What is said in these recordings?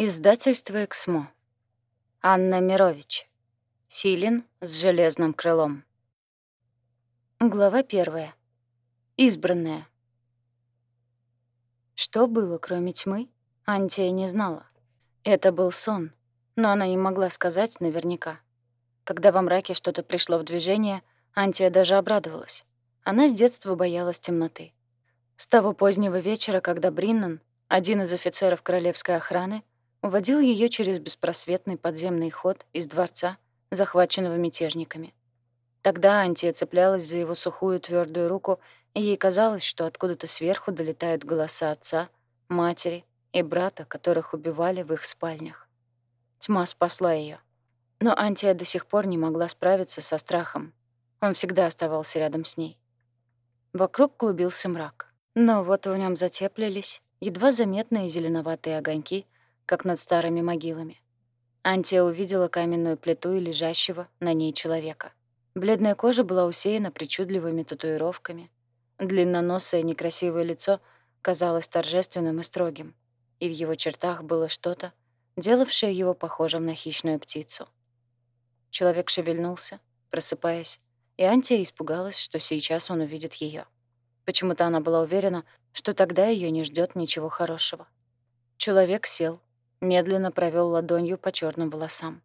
Издательство «Эксмо». Анна Мирович. Филин с железным крылом. Глава первая. Избранная. Что было, кроме тьмы, Антия не знала. Это был сон, но она не могла сказать наверняка. Когда во мраке что-то пришло в движение, Антия даже обрадовалась. Она с детства боялась темноты. С того позднего вечера, когда Бриннан, один из офицеров королевской охраны, уводил ее через беспросветный подземный ход из дворца, захваченного мятежниками. Тогда Антия цеплялась за его сухую твердую руку, и ей казалось, что откуда-то сверху долетают голоса отца, матери и брата, которых убивали в их спальнях. Тьма спасла ее, Но Антия до сих пор не могла справиться со страхом. Он всегда оставался рядом с ней. Вокруг клубился мрак. Но вот в нем затеплились едва заметные зеленоватые огоньки — как над старыми могилами. Антия увидела каменную плиту и лежащего на ней человека. Бледная кожа была усеяна причудливыми татуировками. Длинноносое некрасивое лицо казалось торжественным и строгим, и в его чертах было что-то, делавшее его похожим на хищную птицу. Человек шевельнулся, просыпаясь, и Антия испугалась, что сейчас он увидит ее. Почему-то она была уверена, что тогда ее не ждет ничего хорошего. Человек сел, медленно провел ладонью по черным волосам.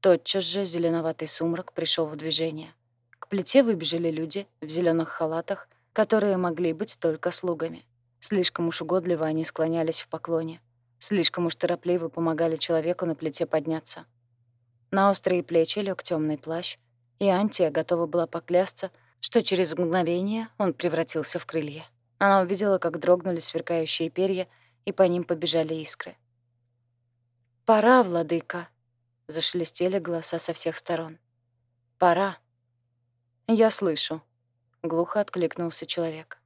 Тотчас же зеленоватый сумрак пришел в движение. К плите выбежали люди в зеленых халатах, которые могли быть только слугами. Слишком уж угодливо они склонялись в поклоне. Слишком уж торопливо помогали человеку на плите подняться. На острые плечи лег темный плащ, и Антия готова была поклясться, что через мгновение он превратился в крылья. Она увидела, как дрогнули сверкающие перья, и по ним побежали искры. «Пора, владыка!» — зашелестели голоса со всех сторон. «Пора!» «Я слышу», — глухо откликнулся человек.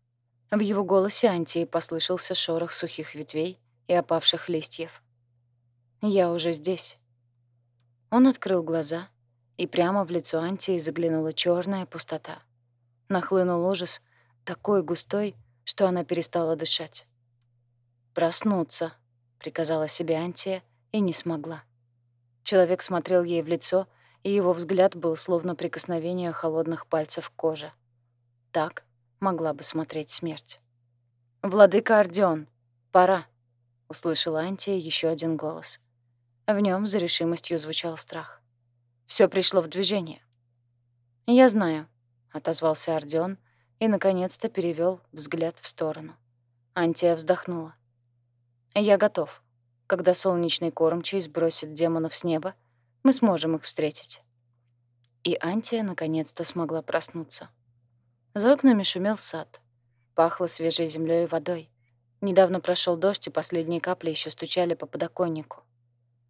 В его голосе Антии послышался шорох сухих ветвей и опавших листьев. «Я уже здесь». Он открыл глаза, и прямо в лицо Антии заглянула черная пустота. Нахлынул ужас, такой густой, что она перестала дышать. «Проснуться», — приказала себе Антия, — и не смогла. Человек смотрел ей в лицо, и его взгляд был словно прикосновение холодных пальцев к коже. Так могла бы смотреть смерть. «Владыка Ордеон, пора!» — услышала Антия еще один голос. В нем за решимостью звучал страх. Все пришло в движение. «Я знаю», — отозвался Ордеон и, наконец-то, перевел взгляд в сторону. Антия вздохнула. «Я готов». Когда солнечный кормчий сбросит демонов с неба, мы сможем их встретить. И Антия наконец-то смогла проснуться. За окнами шумел сад. Пахло свежей землей и водой. Недавно прошел дождь, и последние капли еще стучали по подоконнику.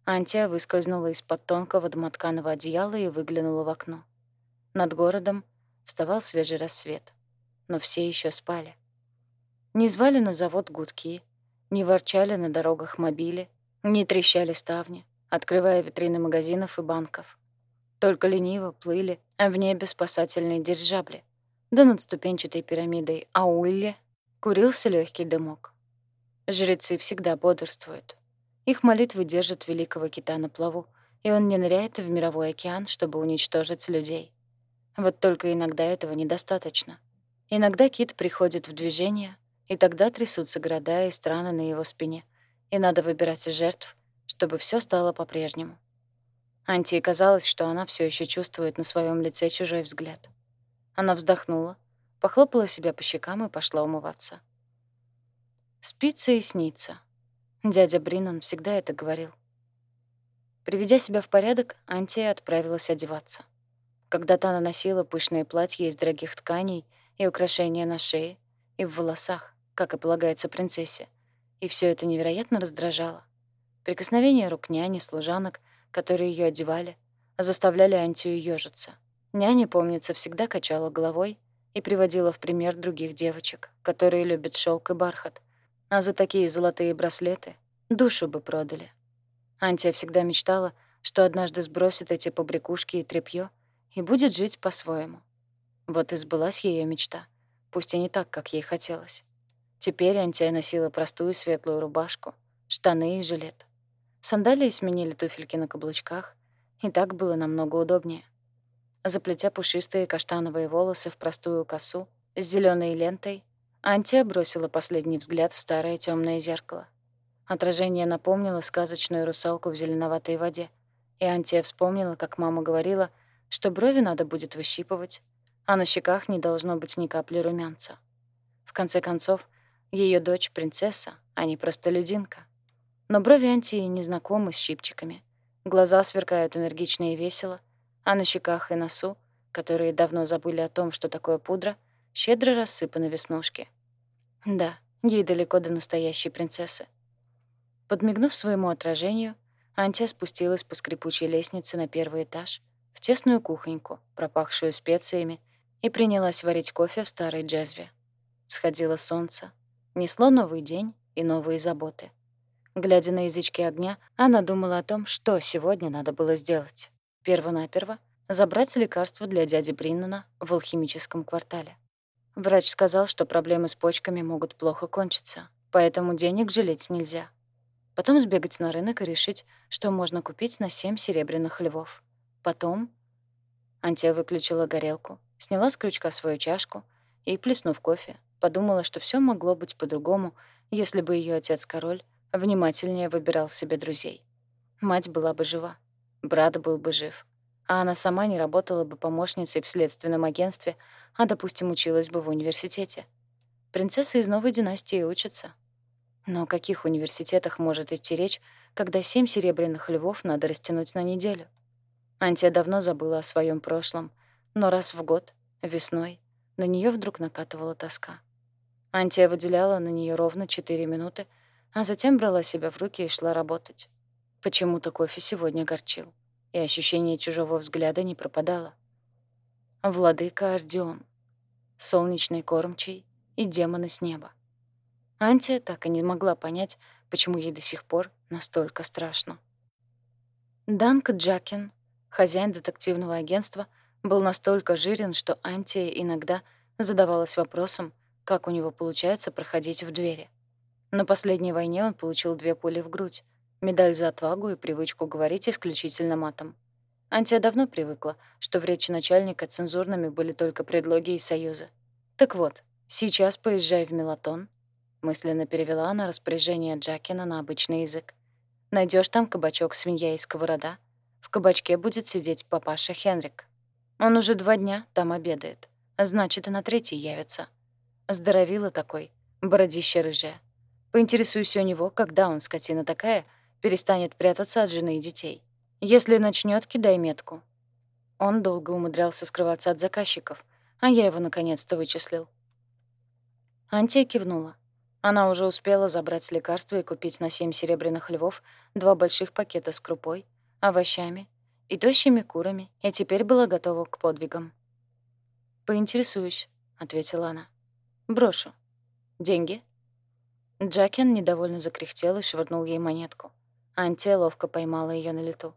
Антия выскользнула из-под тонкого домотканого одеяла и выглянула в окно. Над городом вставал свежий рассвет, но все еще спали. Не звали на завод гудки, не ворчали на дорогах мобили, не трещали ставни, открывая витрины магазинов и банков. Только лениво плыли в небе спасательные дирижабли. Да над ступенчатой пирамидой Ауилле курился легкий дымок. Жрецы всегда бодрствуют. Их молитвы держат великого кита на плаву, и он не ныряет в мировой океан, чтобы уничтожить людей. Вот только иногда этого недостаточно. Иногда кит приходит в движение, и тогда трясутся города и страны на его спине, и надо выбирать жертв, чтобы все стало по-прежнему. Антии казалось, что она все еще чувствует на своем лице чужой взгляд. Она вздохнула, похлопала себя по щекам и пошла умываться. «Спится и снится». Дядя Бринан всегда это говорил. Приведя себя в порядок, Антия отправилась одеваться. Когда-то она носила пышные платья из дорогих тканей и украшения на шее и в волосах как и полагается принцессе. И все это невероятно раздражало. Прикосновение рук няни, служанок, которые ее одевали, заставляли Антию ёжиться. Няня, помнится, всегда качала головой и приводила в пример других девочек, которые любят шелк и бархат, а за такие золотые браслеты душу бы продали. Антия всегда мечтала, что однажды сбросит эти побрякушки и тряпьё и будет жить по-своему. Вот и сбылась ее мечта, пусть и не так, как ей хотелось. Теперь Антия носила простую светлую рубашку, штаны и жилет. Сандалии сменили туфельки на каблучках, и так было намного удобнее. Заплетя пушистые каштановые волосы в простую косу с зеленой лентой, Антия бросила последний взгляд в старое темное зеркало. Отражение напомнило сказочную русалку в зеленоватой воде, и Антия вспомнила, как мама говорила, что брови надо будет выщипывать, а на щеках не должно быть ни капли румянца. В конце концов, ее дочь — принцесса, а не простолюдинка. Но брови Антии не знакомы с щипчиками. Глаза сверкают энергично и весело, а на щеках и носу, которые давно забыли о том, что такое пудра, щедро рассыпаны веснушки. Да, ей далеко до настоящей принцессы. Подмигнув своему отражению, Антия спустилась по скрипучей лестнице на первый этаж, в тесную кухоньку, пропахшую специями, и принялась варить кофе в старой джезве. Сходило солнце, несло новый день и новые заботы. Глядя на язычки огня, она думала о том, что сегодня надо было сделать. Первонаперво забрать лекарство для дяди Бриннана в алхимическом квартале. Врач сказал, что проблемы с почками могут плохо кончиться, поэтому денег жалеть нельзя. Потом сбегать на рынок и решить, что можно купить на семь серебряных львов. Потом... Антия выключила горелку, сняла с крючка свою чашку и, плеснув кофе, подумала, что все могло быть по-другому, если бы ее отец-король внимательнее выбирал себе друзей. Мать была бы жива, брат был бы жив, а она сама не работала бы помощницей в следственном агентстве, а, допустим, училась бы в университете. Принцессы из новой династии учатся, но о каких университетах может идти речь, когда семь серебряных львов надо растянуть на неделю? Антия давно забыла о своем прошлом, но раз в год, весной, на нее вдруг накатывала тоска. Антия выделяла на нее ровно четыре минуты, а затем брала себя в руки и шла работать. Почему-то кофе сегодня горчил, и ощущение чужого взгляда не пропадало. Владыка Ардион, солнечный кормчий и демоны с неба. Антия так и не могла понять, почему ей до сих пор настолько страшно. Данк Джакин, хозяин детективного агентства, был настолько жирен, что Антия иногда задавалась вопросом, как у него получается проходить в двери. На последней войне он получил две пули в грудь, медаль за отвагу и привычку говорить исключительно матом. Антия давно привыкла, что в речи начальника цензурными были только предлоги и союзы. Так вот, сейчас поезжай в Мелатон, Мысленно перевела она распоряжение Джакина на обычный язык. Найдешь там кабачок свинья и сковорода. В кабачке будет сидеть папаша Хенрик. Он уже два дня там обедает. Значит, и на третий явится. Здоровила такой, бородище рыжая. Поинтересуйся у него, когда он, скотина такая, перестанет прятаться от жены и детей. Если начнет, кидай метку. Он долго умудрялся скрываться от заказчиков, а я его наконец-то вычислил. Антия кивнула. Она уже успела забрать лекарства и купить на семь серебряных львов два больших пакета с крупой, овощами и тощими курами, и теперь была готова к подвигам. «Поинтересуюсь», — ответила она. «Брошу. Деньги?» Джакен недовольно закряхтел и швырнул ей монетку. Антия ловко поймала ее на лету.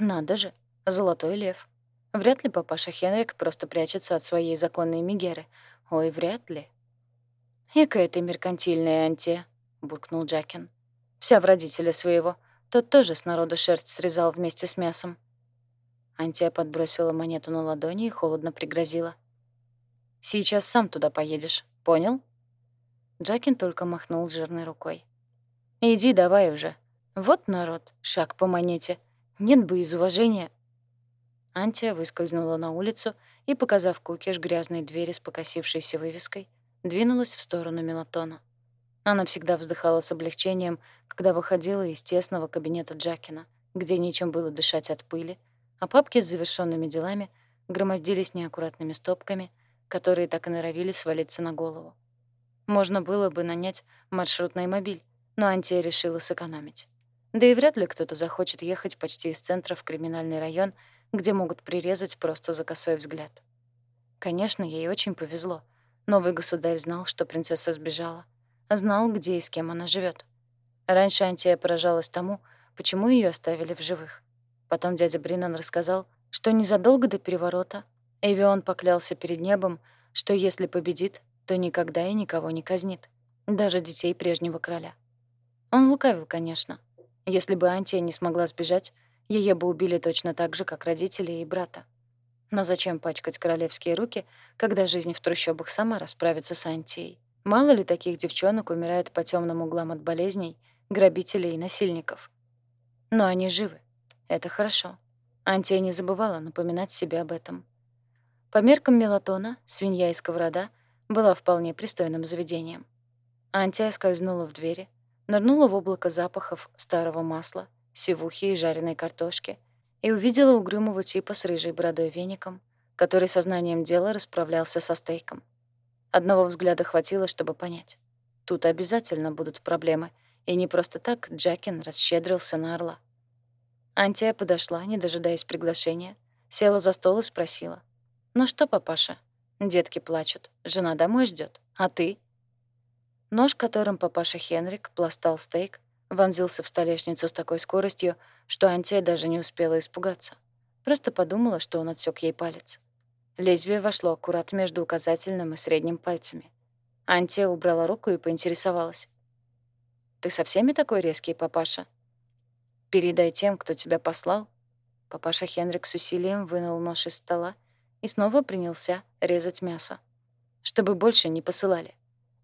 «Надо же, золотой лев. Вряд ли папаша Хенрик просто прячется от своей законной Мегеры. Ой, вряд ли». «Эка ты меркантильная, Антия», — буркнул Джакин. «Вся в родителя своего. Тот тоже с народу шерсть срезал вместе с мясом». Антия подбросила монету на ладони и холодно пригрозила. «Сейчас сам туда поедешь, понял?» Джакин только махнул жирной рукой. «Иди давай уже. Вот народ, шаг по монете. Нет бы из уважения». Антия выскользнула на улицу и, показав кукиш грязной двери с покосившейся вывеской, двинулась в сторону Мелатона. Она всегда вздыхала с облегчением, когда выходила из тесного кабинета Джакина, где нечем было дышать от пыли, а папки с завершенными делами громоздились неаккуратными стопками, которые так и норовили свалиться на голову. Можно было бы нанять маршрутный мобиль, но Антия решила сэкономить. Да и вряд ли кто-то захочет ехать почти из центра в криминальный район, где могут прирезать просто за косой взгляд. Конечно, ей очень повезло — Новый государь знал, что принцесса сбежала, знал, где и с кем она живет. Раньше Антия поражалась тому, почему ее оставили в живых. Потом дядя Бринан рассказал, что незадолго до переворота Эвион поклялся перед небом, что если победит, то никогда и никого не казнит, даже детей прежнего короля. Он лукавил, конечно. Если бы Антия не смогла сбежать, ее бы убили точно так же, как родители и брата. Но зачем пачкать королевские руки, когда жизнь в трущобах сама расправится с Антией? Мало ли таких девчонок умирает по темным углам от болезней, грабителей и насильников. Но они живы. Это хорошо. Антия не забывала напоминать себе об этом. По меркам Мелатона, свинья и сковорода была вполне пристойным заведением. Антия скользнула в двери, нырнула в облако запахов старого масла, севухи и жареной картошки и увидела угрюмого типа с рыжей бородой веником, который сознанием дела расправлялся со стейком. Одного взгляда хватило, чтобы понять. Тут обязательно будут проблемы, и не просто так Джакин расщедрился на орла. Антия подошла, не дожидаясь приглашения, села за стол и спросила — «Ну что, папаша?» Детки плачут. Жена домой ждет. А ты? Нож, которым папаша Хенрик пластал стейк, вонзился в столешницу с такой скоростью, что Антия даже не успела испугаться. Просто подумала, что он отсек ей палец. Лезвие вошло аккурат между указательным и средним пальцами. Антия убрала руку и поинтересовалась. «Ты со всеми такой резкий, папаша?» «Передай тем, кто тебя послал». Папаша Хенрик с усилием вынул нож из стола и снова принялся резать мясо. Чтобы больше не посылали.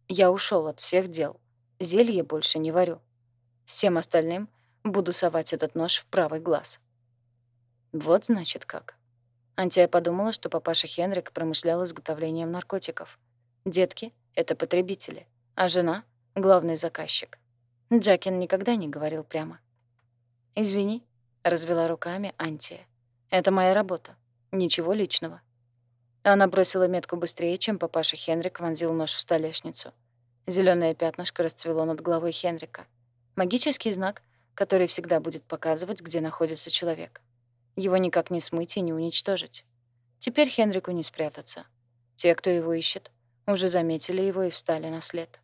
Я ушел от всех дел. Зелье больше не варю. Всем остальным буду совать этот нож в правый глаз. Вот значит как. Антия подумала, что папаша Хенрик промышлял изготовлением наркотиков. Детки — это потребители, а жена — главный заказчик. Джакин никогда не говорил прямо. «Извини», — развела руками Антия. «Это моя работа. Ничего личного. Она бросила метку быстрее, чем папаша Хенрик вонзил нож в столешницу. Зелёное пятнышко расцвело над головой Хенрика. Магический знак, который всегда будет показывать, где находится человек. Его никак не смыть и не уничтожить. Теперь Хенрику не спрятаться. Те, кто его ищет, уже заметили его и встали на след.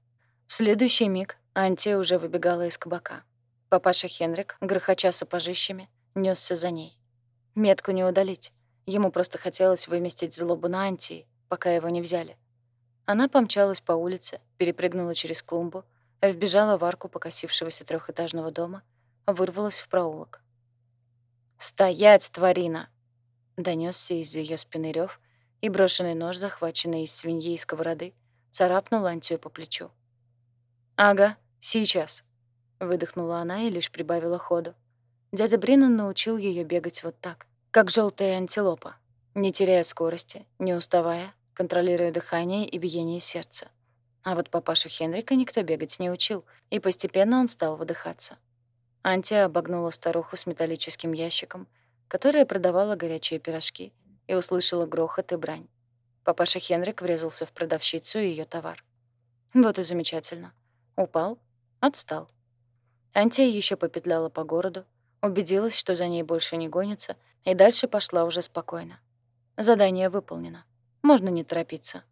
В следующий миг Антия уже выбегала из кабака. Папаша Хенрик, грохоча сапожищами, нёсся за ней. Метку не удалить. Ему просто хотелось выместить злобу на Антии, пока его не взяли. Она помчалась по улице, перепрыгнула через клумбу, вбежала в арку покосившегося трехэтажного дома, вырвалась в проулок. «Стоять, тварина!» Донёсся из ее спины рёв, и брошенный нож, захваченный из свиньи и сковороды, царапнул Антию по плечу. «Ага, сейчас», — выдохнула она и лишь прибавила ходу. Дядя Бринан научил ее бегать вот так — как желтая антилопа, не теряя скорости, не уставая, контролируя дыхание и биение сердца. А вот папашу Хенрика никто бегать не учил, и постепенно он стал выдыхаться. Антия обогнула старуху с металлическим ящиком, которая продавала горячие пирожки, и услышала грохот и брань. Папаша Хенрик врезался в продавщицу и ее товар. Вот и замечательно. Упал, отстал. Антия еще попетляла по городу, убедилась, что за ней больше не гонится, и дальше пошла уже спокойно. Задание выполнено. Можно не торопиться.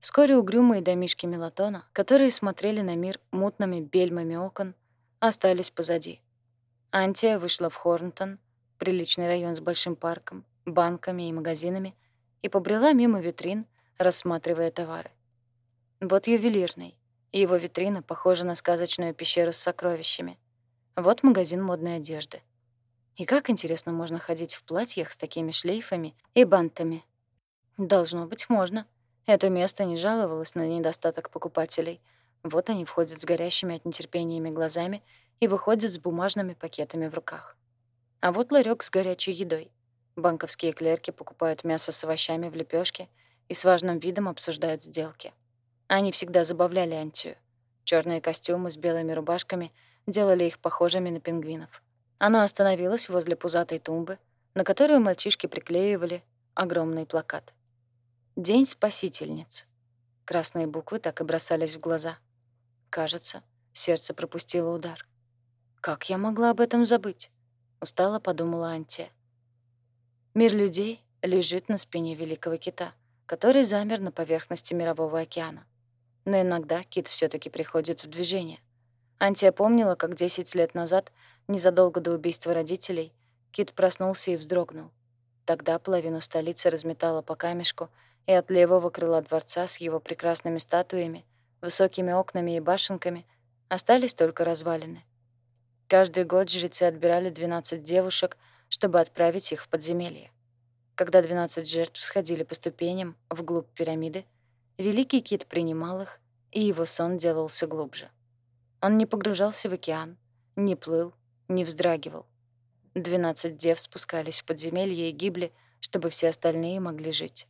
Вскоре угрюмые домишки Мелатона, которые смотрели на мир мутными бельмами окон, остались позади. Антия вышла в Хорнтон, приличный район с большим парком, банками и магазинами, и побрела мимо витрин, рассматривая товары. Вот ювелирный, его витрина похожа на сказочную пещеру с сокровищами. Вот магазин модной одежды. И как, интересно, можно ходить в платьях с такими шлейфами и бантами? Должно быть, можно. Это место не жаловалось на недостаток покупателей. Вот они входят с горящими от нетерпениями глазами и выходят с бумажными пакетами в руках. А вот ларек с горячей едой. Банковские клерки покупают мясо с овощами в лепешке и с важным видом обсуждают сделки. Они всегда забавляли Антию. Черные костюмы с белыми рубашками делали их похожими на пингвинов. Она остановилась возле пузатой тумбы, на которую мальчишки приклеивали огромный плакат. «День спасительниц». Красные буквы так и бросались в глаза. Кажется, сердце пропустило удар. «Как я могла об этом забыть?» — устало подумала Антия. Мир людей лежит на спине великого кита, который замер на поверхности Мирового океана. Но иногда кит все таки приходит в движение. Антия помнила, как 10 лет назад Незадолго до убийства родителей Кит проснулся и вздрогнул. Тогда половину столицы разметала по камешку, и от левого крыла дворца с его прекрасными статуями, высокими окнами и башенками остались только развалины. Каждый год жрецы отбирали 12 девушек, чтобы отправить их в подземелье. Когда 12 жертв сходили по ступеням вглубь пирамиды, Великий Кит принимал их, и его сон делался глубже. Он не погружался в океан, не плыл, не вздрагивал. Двенадцать дев спускались в подземелье и гибли, чтобы все остальные могли жить.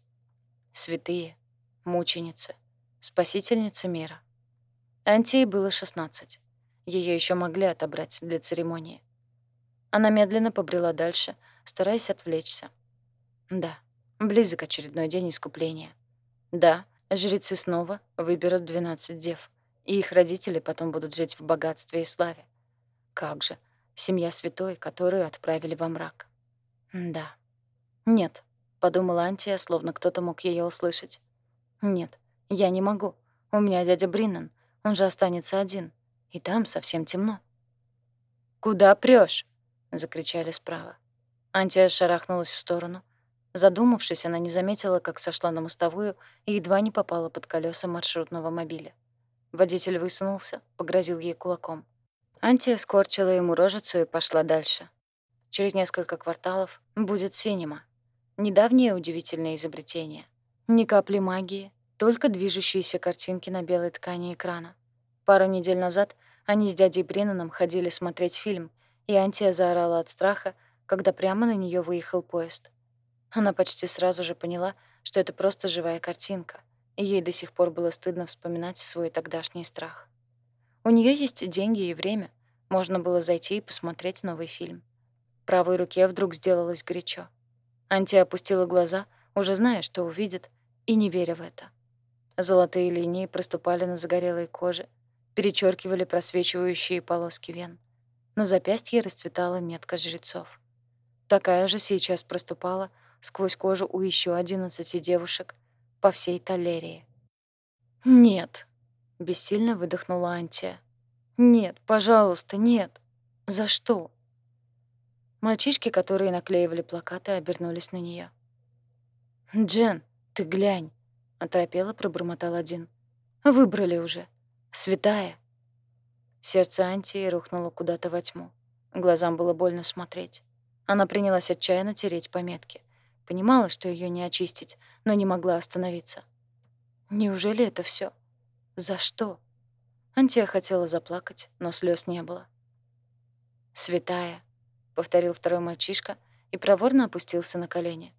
Святые, мученицы, спасительница мира. Антии было 16. Ее еще могли отобрать для церемонии. Она медленно побрела дальше, стараясь отвлечься. Да, близок очередной день искупления. Да, жрецы снова выберут 12 дев, и их родители потом будут жить в богатстве и славе. Как же, семья святой, которую отправили во мрак. Да. Нет, подумала Антия, словно кто-то мог ее услышать. Нет, я не могу. У меня дядя Бриннан, он же останется один. И там совсем темно. «Куда прёшь?» — закричали справа. Антия шарахнулась в сторону. Задумавшись, она не заметила, как сошла на мостовую и едва не попала под колеса маршрутного мобиля. Водитель высунулся, погрозил ей кулаком. Антия скорчила ему рожицу и пошла дальше. Через несколько кварталов будет синема. Недавнее удивительное изобретение. Ни капли магии, только движущиеся картинки на белой ткани экрана. Пару недель назад они с дядей Бреннаном ходили смотреть фильм, и Антия заорала от страха, когда прямо на нее выехал поезд. Она почти сразу же поняла, что это просто живая картинка, и ей до сих пор было стыдно вспоминать свой тогдашний страх. У нее есть деньги и время. Можно было зайти и посмотреть новый фильм. Правой руке вдруг сделалось горячо. Анти опустила глаза, уже зная, что увидит, и не веря в это. Золотые линии проступали на загорелой коже, перечеркивали просвечивающие полоски вен. На запястье расцветала метка жрецов. Такая же сейчас проступала сквозь кожу у еще одиннадцати девушек по всей Талерии. «Нет», — бессильно выдохнула Антия. «Нет, пожалуйста, нет. За что?» Мальчишки, которые наклеивали плакаты, обернулись на нее. «Джен, ты глянь», — оторопело пробормотал один. «Выбрали уже. Святая». Сердце Антии рухнуло куда-то во тьму. Глазам было больно смотреть. Она принялась отчаянно тереть пометки. Понимала, что ее не очистить, но не могла остановиться. Неужели это все? За что? Антия хотела заплакать, но слез не было. «Святая», — повторил второй мальчишка и проворно опустился на колени.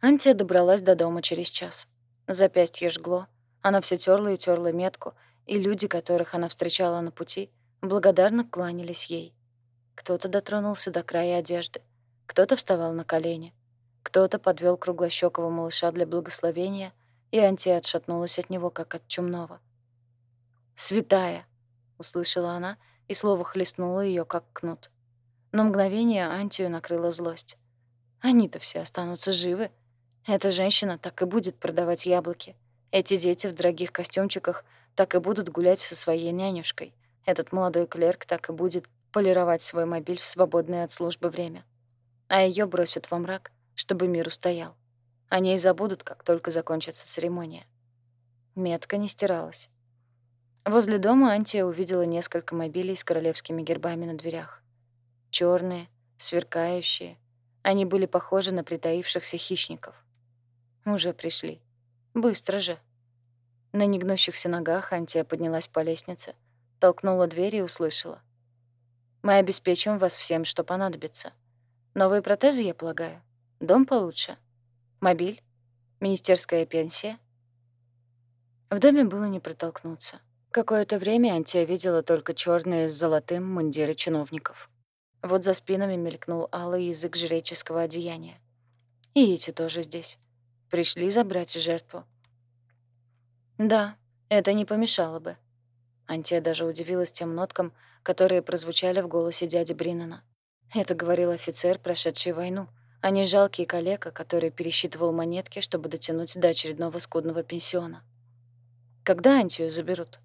Антия добралась до дома через час. Запястье жгло, она все терла и терла метку, и люди, которых она встречала на пути, благодарно кланялись ей. Кто-то дотронулся до края одежды, кто-то вставал на колени, кто-то подвел круглощёкого малыша для благословения, и Антия отшатнулась от него, как от чумного. «Святая!» — услышала она, и слово хлестнуло ее, как кнут. На мгновение Антию накрыла злость. Они-то все останутся живы. Эта женщина так и будет продавать яблоки. Эти дети в дорогих костюмчиках так и будут гулять со своей нянюшкой. Этот молодой клерк так и будет полировать свой мобиль в свободное от службы время. А ее бросят во мрак, чтобы мир устоял. О ней забудут, как только закончится церемония. Метка не стиралась. Возле дома Антия увидела несколько мобилей с королевскими гербами на дверях. Черные, сверкающие. Они были похожи на притаившихся хищников. Уже пришли. Быстро же. На негнущихся ногах Антия поднялась по лестнице, толкнула дверь и услышала. «Мы обеспечим вас всем, что понадобится. Новые протезы, я полагаю?» Дом получше. Мобиль. Министерская пенсия. В доме было не протолкнуться. Какое-то время Антия видела только черные с золотым мундиры чиновников. Вот за спинами мелькнул алый язык жреческого одеяния. И эти тоже здесь. Пришли забрать жертву. Да, это не помешало бы. Антия даже удивилась тем ноткам, которые прозвучали в голосе дяди Бриннана. Это говорил офицер, прошедший войну, а не жалкий калека, который пересчитывал монетки, чтобы дотянуть до очередного скудного пенсиона. Когда Антию заберут?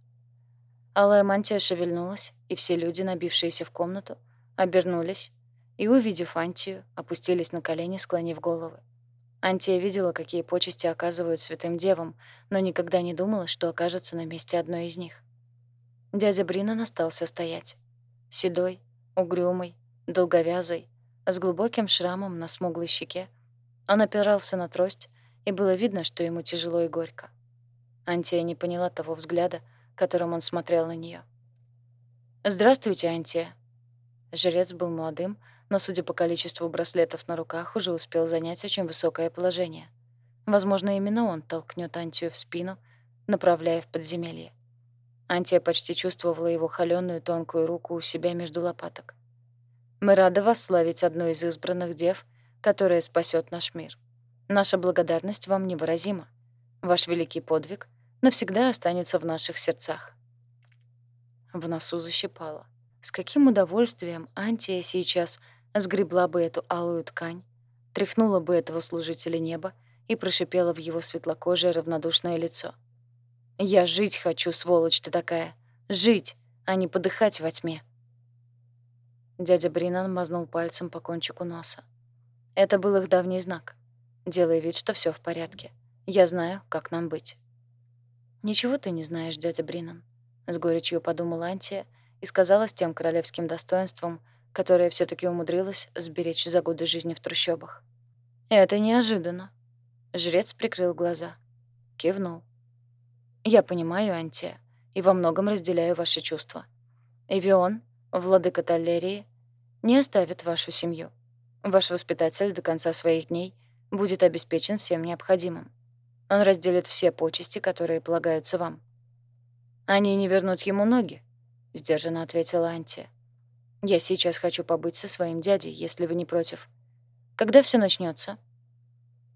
Алая мантия шевельнулась, и все люди, набившиеся в комнату, обернулись и, увидев Антию, опустились на колени, склонив головы. Антия видела, какие почести оказывают святым девам, но никогда не думала, что окажется на месте одной из них. Дядя Бринан остался стоять. седой, угрюмый, долговязый, с глубоким шрамом на смуглой щеке. Он опирался на трость, и было видно, что ему тяжело и горько. Антия не поняла того взгляда, которым он смотрел на нее. «Здравствуйте, Антия». Жрец был молодым, но, судя по количеству браслетов на руках, уже успел занять очень высокое положение. Возможно, именно он толкнет Антию в спину, направляя в подземелье. Антия почти чувствовала его холёную тонкую руку у себя между лопаток. «Мы рады вас славить одну из избранных дев, которая спасет наш мир. Наша благодарность вам невыразима. Ваш великий подвиг навсегда останется в наших сердцах». В носу защипало. С каким удовольствием Антия сейчас сгребла бы эту алую ткань, тряхнула бы этого служителя неба и прошипела в его светлокожее равнодушное лицо. «Я жить хочу, сволочь ты такая! Жить, а не подыхать во тьме!» Дядя Бринан мазнул пальцем по кончику носа. Это был их давний знак. Делай вид, что все в порядке. Я знаю, как нам быть. «Ничего ты не знаешь, дядя Бринан», — с горечью подумала Антия и сказала с тем королевским достоинством, которое все таки умудрилась сберечь за годы жизни в трущобах. «Это неожиданно». Жрец прикрыл глаза. Кивнул. «Я понимаю, Антия, и во многом разделяю ваши чувства. Эвион, владыка Таллерии, не оставит вашу семью. Ваш воспитатель до конца своих дней будет обеспечен всем необходимым. Он разделит все почести, которые полагаются вам. Они не вернут ему ноги, сдержанно ответила Антия. Я сейчас хочу побыть со своим дядей, если вы не против. Когда все начнется?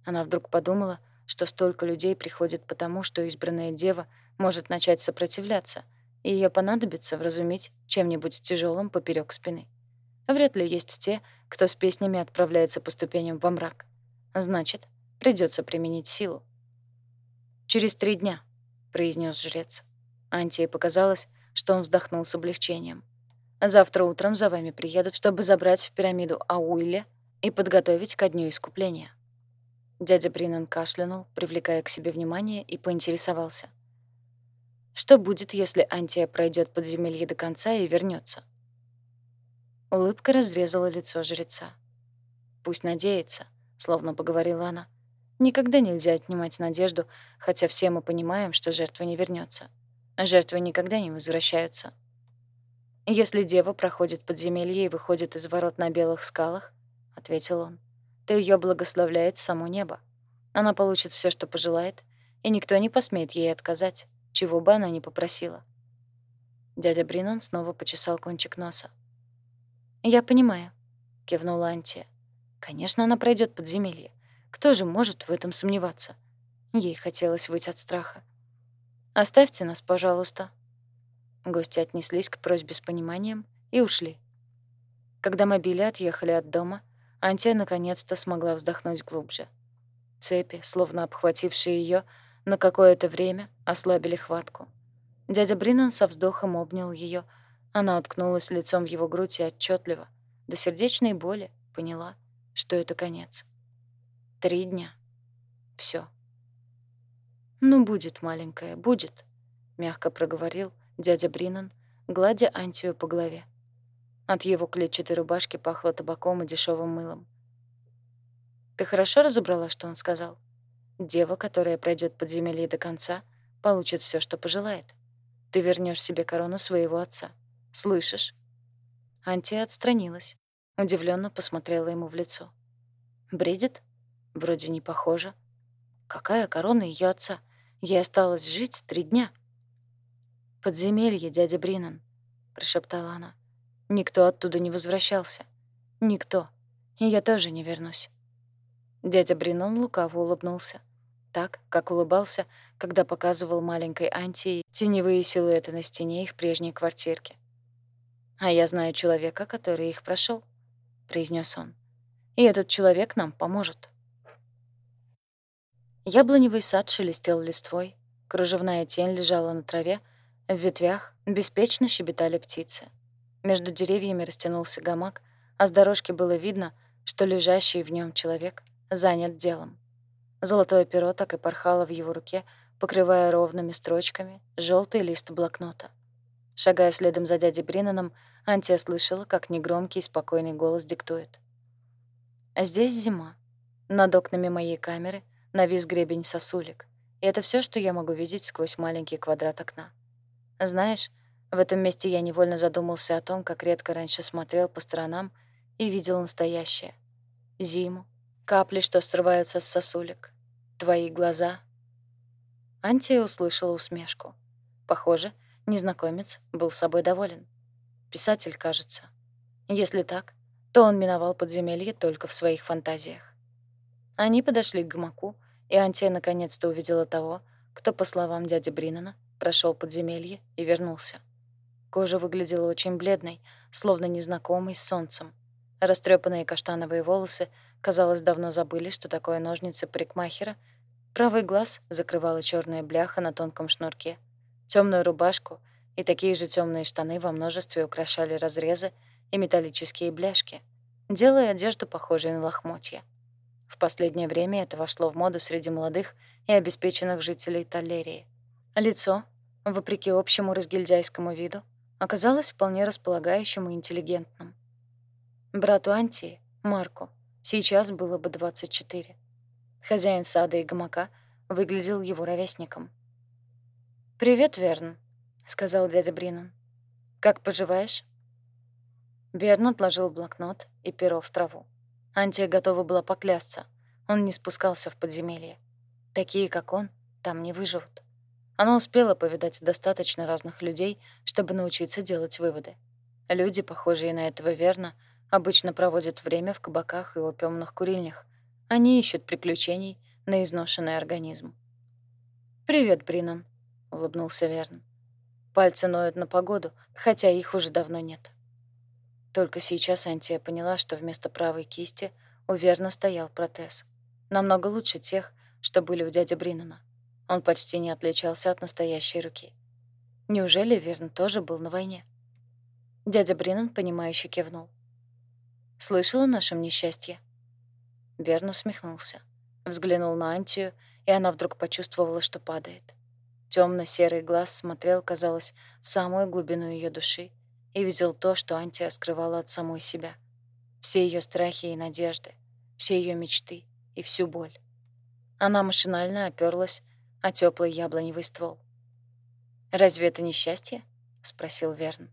Она вдруг подумала, что столько людей приходит потому, что избранная дева может начать сопротивляться, и ее понадобится вразумить чем-нибудь тяжелым поперек спины. Вряд ли есть те, кто с песнями отправляется по ступеням во мрак. Значит, придется применить силу. «Через три дня», — произнес жрец. Антии показалось, что он вздохнул с облегчением. «Завтра утром за вами приедут, чтобы забрать в пирамиду Ауиле и подготовить ко дню искупления». Дядя Бринан кашлянул, привлекая к себе внимание, и поинтересовался. «Что будет, если Антия пройдет подземелье до конца и вернется? Улыбка разрезала лицо жреца. «Пусть надеется», — словно поговорила она. Никогда нельзя отнимать надежду, хотя все мы понимаем, что жертва не вернется. Жертвы никогда не возвращаются. «Если дева проходит подземелье и выходит из ворот на белых скалах», — ответил он, «то ее благословляет само небо. Она получит все, что пожелает, и никто не посмеет ей отказать, чего бы она ни попросила». Дядя Бринон снова почесал кончик носа. «Я понимаю», — кивнула Антия. «Конечно, она пройдет подземелье. Кто же может в этом сомневаться? Ей хотелось выйти от страха. «Оставьте нас, пожалуйста». Гости отнеслись к просьбе с пониманием и ушли. Когда мобили отъехали от дома, Антия наконец-то смогла вздохнуть глубже. Цепи, словно обхватившие ее, на какое-то время ослабили хватку. Дядя Бринан со вздохом обнял ее. Она уткнулась лицом в его грудь и отчетливо, до сердечной боли, поняла, что это конец. Три дня. Все. «Ну, будет, маленькая, будет», — мягко проговорил дядя Бринан, гладя Антию по голове. От его клетчатой рубашки пахло табаком и дешевым мылом. «Ты хорошо разобрала, что он сказал? Дева, которая пройдет подземелье до конца, получит все, что пожелает. Ты вернешь себе корону своего отца. Слышишь?» Антия отстранилась, удивленно посмотрела ему в лицо. «Бредит?» Вроде не похоже. Какая корона ее отца? Ей осталось жить три дня. «Подземелье, дядя Бринан», — прошептала она. «Никто оттуда не возвращался. Никто. И я тоже не вернусь». Дядя Бринан лукаво улыбнулся. Так, как улыбался, когда показывал маленькой Антии теневые силуэты на стене их прежней квартирки. «А я знаю человека, который их прошел, произнес он. «И этот человек нам поможет». Яблоневый сад шелестел листвой, кружевная тень лежала на траве, в ветвях беспечно щебетали птицы. Между деревьями растянулся гамак, а с дорожки было видно, что лежащий в нем человек занят делом. Золотое перо так и порхало в его руке, покрывая ровными строчками желтый лист блокнота. Шагая следом за дядей Бринаном, Антия слышала, как негромкий и спокойный голос диктует. «А здесь зима. Над окнами моей камеры навис гребень сосулек. И это все, что я могу видеть сквозь маленький квадрат окна. Знаешь, в этом месте я невольно задумался о том, как редко раньше смотрел по сторонам и видел настоящее. Зиму, капли, что срываются с сосулек, твои глаза. Антия услышала усмешку. Похоже, незнакомец был собой доволен. Писатель, кажется. Если так, то он миновал подземелье только в своих фантазиях. Они подошли к гамаку, и Антия наконец-то увидела того, кто, по словам дяди Бринана, прошел подземелье и вернулся. Кожа выглядела очень бледной, словно незнакомой с солнцем. Растрепанные каштановые волосы, казалось, давно забыли, что такое ножницы парикмахера. Правый глаз закрывала черная бляха на тонком шнурке. Темную рубашку и такие же темные штаны во множестве украшали разрезы и металлические бляшки, делая одежду похожей на лохмотья. В последнее время это вошло в моду среди молодых и обеспеченных жителей Талерии. Лицо, вопреки общему разгильдяйскому виду, оказалось вполне располагающим и интеллигентным. Брату Антии, Марку, сейчас было бы 24. Хозяин сада и гамака выглядел его ровесником. «Привет, Верн», — сказал дядя Бринан. «Как поживаешь?» Верн отложил блокнот и перо в траву. Антия готова была поклясться. Он не спускался в подземелье. Такие, как он, там не выживут. Она успела повидать достаточно разных людей, чтобы научиться делать выводы. Люди, похожие на этого верно, обычно проводят время в кабаках и опиумных курильнях. Они ищут приключений на изношенный организм. «Привет, Бринан», — улыбнулся Верн. Пальцы ноют на погоду, хотя их уже давно нет. Только сейчас Антия поняла, что вместо правой кисти у Верна стоял протез. Намного лучше тех, что были у дяди Бринана. Он почти не отличался от настоящей руки. Неужели Верн тоже был на войне? Дядя Бринан, понимающе кивнул. «Слышала о нашем несчастье?» Верн усмехнулся. Взглянул на Антию, и она вдруг почувствовала, что падает. Темно-серый глаз смотрел, казалось, в самую глубину ее души и видел то, что Антия скрывала от самой себя. Все ее страхи и надежды, все ее мечты и всю боль. Она машинально оперлась а теплый яблоневый ствол. «Разве это не счастье?» — спросил Верн.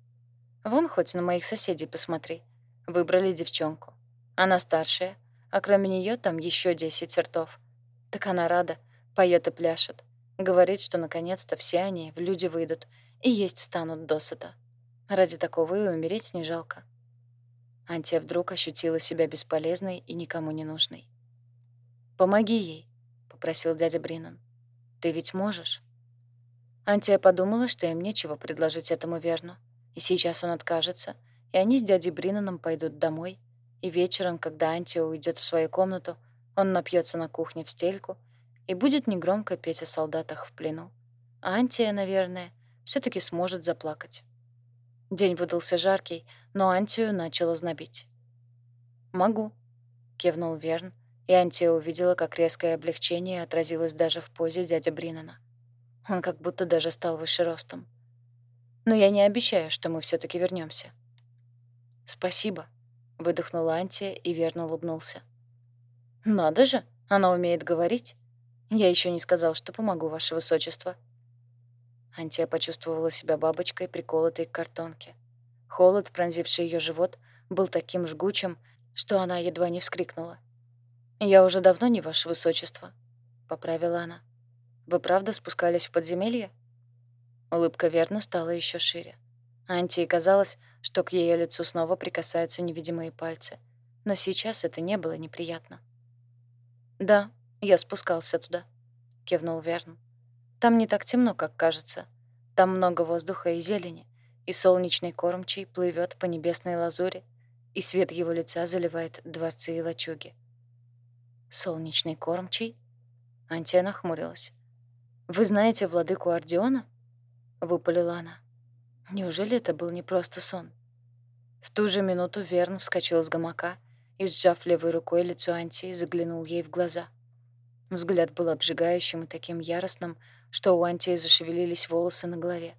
«Вон хоть на моих соседей посмотри. Выбрали девчонку. Она старшая, а кроме нее там еще десять ртов. Так она рада, поет и пляшет. Говорит, что наконец-то все они в люди выйдут и есть станут досыта. Ради такого и умереть не жалко». Антия вдруг ощутила себя бесполезной и никому не нужной. «Помоги ей», — попросил дядя Бринан. Ты ведь можешь?» Антия подумала, что им нечего предложить этому Верну. И сейчас он откажется, и они с дядей Бринаном пойдут домой. И вечером, когда Антия уйдет в свою комнату, он напьется на кухне в стельку и будет негромко петь о солдатах в плену. А Антия, наверное, все таки сможет заплакать. День выдался жаркий, но Антию начало знобить. «Могу», — кивнул Верн, и Антия увидела, как резкое облегчение отразилось даже в позе дяди Бринана. Он как будто даже стал выше ростом. «Но я не обещаю, что мы все таки вернемся. «Спасибо», — выдохнула Антия и верно улыбнулся. «Надо же, она умеет говорить. Я еще не сказал, что помогу, ваше высочество». Антия почувствовала себя бабочкой, приколотой к картонке. Холод, пронзивший ее живот, был таким жгучим, что она едва не вскрикнула. «Я уже давно не ваше высочество», — поправила она. «Вы правда спускались в подземелье?» Улыбка верно стала еще шире. Антии казалось, что к ее лицу снова прикасаются невидимые пальцы. Но сейчас это не было неприятно. «Да, я спускался туда», — кивнул Верн. «Там не так темно, как кажется. Там много воздуха и зелени, и солнечный кормчий плывет по небесной лазури, и свет его лица заливает дворцы и лачуги. Солнечный кормчий? Антия нахмурилась. «Вы знаете владыку Ордиона?» — выпалила она. Неужели это был не просто сон? В ту же минуту Верн вскочил с гамака и, сжав левой рукой лицо Антии, заглянул ей в глаза. Взгляд был обжигающим и таким яростным, что у Антии зашевелились волосы на голове.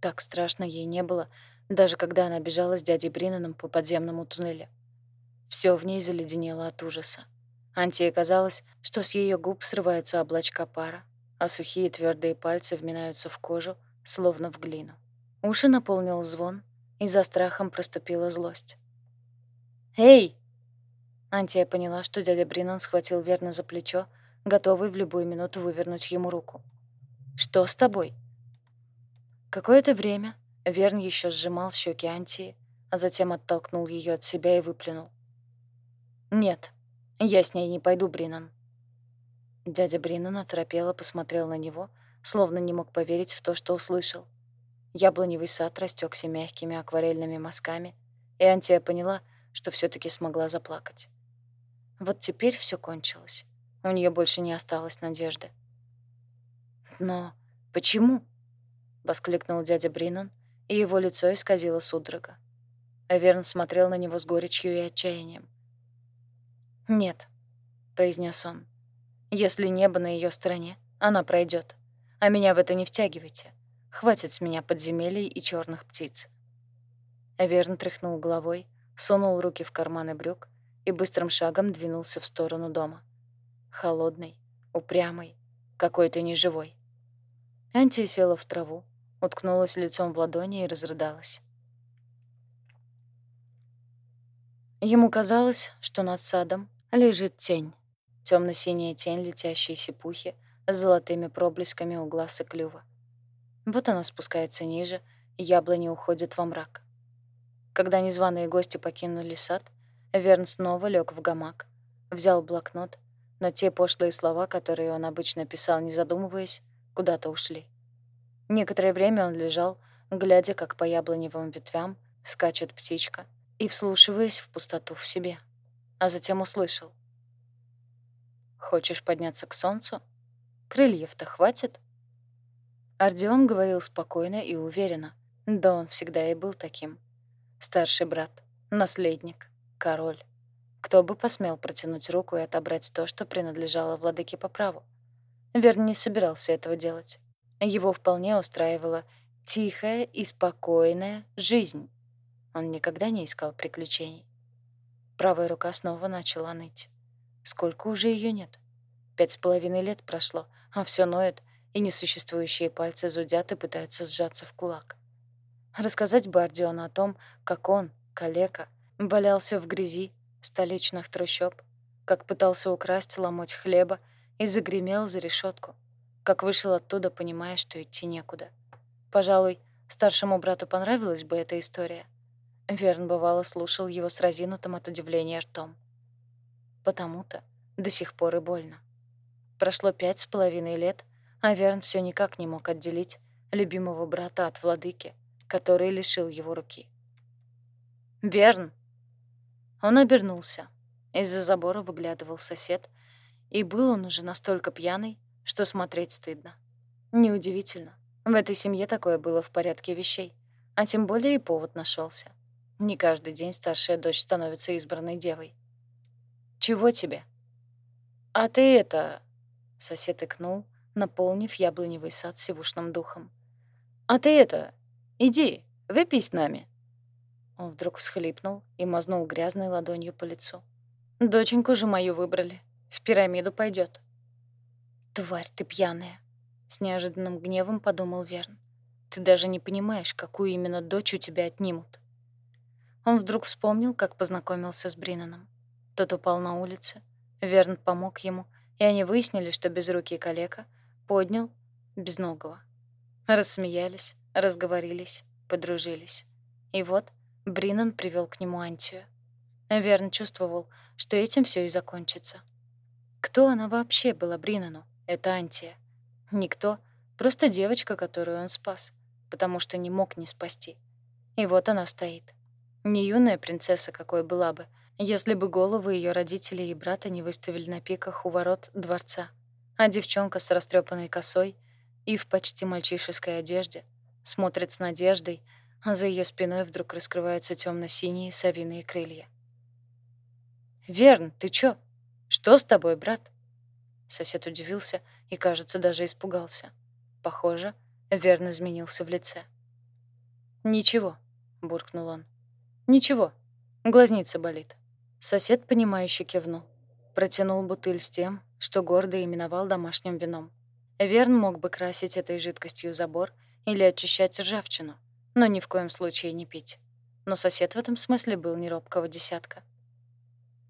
Так страшно ей не было, даже когда она бежала с дядей Бринаном по подземному туннелю. Все в ней заледенело от ужаса. Антии казалось, что с ее губ срываются облачка пара, а сухие твердые пальцы вминаются в кожу, словно в глину. Уши наполнил звон, и за страхом проступила злость. «Эй!» Антия поняла, что дядя Бринан схватил верно за плечо, готовый в любую минуту вывернуть ему руку. «Что с тобой?» Какое-то время Верн еще сжимал щеки Антии, а затем оттолкнул ее от себя и выплюнул. «Нет, я с ней не пойду, Бринан». Дядя Бринан оторопело посмотрел на него, словно не мог поверить в то, что услышал. Яблоневый сад растекся мягкими акварельными мазками, и Антия поняла, что все таки смогла заплакать. Вот теперь все кончилось. У нее больше не осталось надежды. «Но почему?» — воскликнул дядя Бринан, и его лицо исказило судорога. Аверн смотрел на него с горечью и отчаянием. «Нет», — произнес он, — «если небо на ее стороне, она пройдет, а меня в это не втягивайте. Хватит с меня подземелий и черных птиц». Аверн тряхнул головой, сунул руки в карманы брюк и быстрым шагом двинулся в сторону дома. Холодный, упрямый, какой-то неживой. Антия села в траву, уткнулась лицом в ладони и разрыдалась. Ему казалось, что над садом лежит тень. темно синяя тень летящей сипухи с золотыми проблесками у глаз и клюва. Вот она спускается ниже, и яблони уходят во мрак. Когда незваные гости покинули сад, Верн снова лег в гамак, взял блокнот, но те пошлые слова, которые он обычно писал, не задумываясь, куда-то ушли. Некоторое время он лежал, глядя, как по яблоневым ветвям скачет птичка, и вслушиваясь в пустоту в себе. А затем услышал. «Хочешь подняться к солнцу? Крыльев-то хватит?» Ардион говорил спокойно и уверенно. Да он всегда и был таким. Старший брат, наследник, король. Кто бы посмел протянуть руку и отобрать то, что принадлежало владыке по праву? Верн не собирался этого делать. Его вполне устраивала тихая и спокойная жизнь. Он никогда не искал приключений. Правая рука снова начала ныть. Сколько уже ее нет? Пять с половиной лет прошло, а все ноет, и несуществующие пальцы зудят и пытаются сжаться в кулак. Рассказать Бардиону о том, как он, калека, валялся в грязи столичных трущоб, как пытался украсть ломоть хлеба и загремел за решетку, как вышел оттуда, понимая, что идти некуда. Пожалуй, старшему брату понравилась бы эта история. Верн бывало слушал его с разинутым от удивления ртом. Потому-то до сих пор и больно. Прошло пять с половиной лет, а Верн все никак не мог отделить любимого брата от владыки, который лишил его руки. «Верн!» Он обернулся. Из-за забора выглядывал сосед, и был он уже настолько пьяный, что смотреть стыдно. Неудивительно. В этой семье такое было в порядке вещей. А тем более и повод нашелся. Не каждый день старшая дочь становится избранной девой. «Чего тебе?» «А ты это...» — сосед икнул, наполнив яблоневый сад сивушным духом. «А ты это... Иди, выпей с нами». Он вдруг всхлипнул и мазнул грязной ладонью по лицу. «Доченьку же мою выбрали. В пирамиду пойдет. «Тварь ты пьяная!» — с неожиданным гневом подумал Верн. «Ты даже не понимаешь, какую именно дочь у тебя отнимут». Он вдруг вспомнил, как познакомился с Бринаном. Тот упал на улице. Верн помог ему, и они выяснили, что безрукий калека поднял безногого. Рассмеялись, разговорились, подружились. И вот Бринан привел к нему Антию. Верн чувствовал, что этим все и закончится. Кто она вообще была Бринану? Это Антия. Никто, просто девочка, которую он спас, потому что не мог не спасти. И вот она стоит. Не юная принцесса, какой была бы, если бы головы ее родителей и брата не выставили на пиках у ворот дворца, а девчонка с растрепанной косой и в почти мальчишеской одежде смотрит с надеждой, а за ее спиной вдруг раскрываются темно синие совиные крылья. «Верн, ты чё? Что с тобой, брат?» Сосед удивился и, кажется, даже испугался. Похоже, верно изменился в лице. «Ничего», —— буркнул он. «Ничего, глазница болит». Сосед, понимающе кивнул. Протянул бутыль с тем, что гордо именовал домашним вином. Верн мог бы красить этой жидкостью забор или очищать ржавчину, но ни в коем случае не пить. Но сосед в этом смысле был не робкого десятка.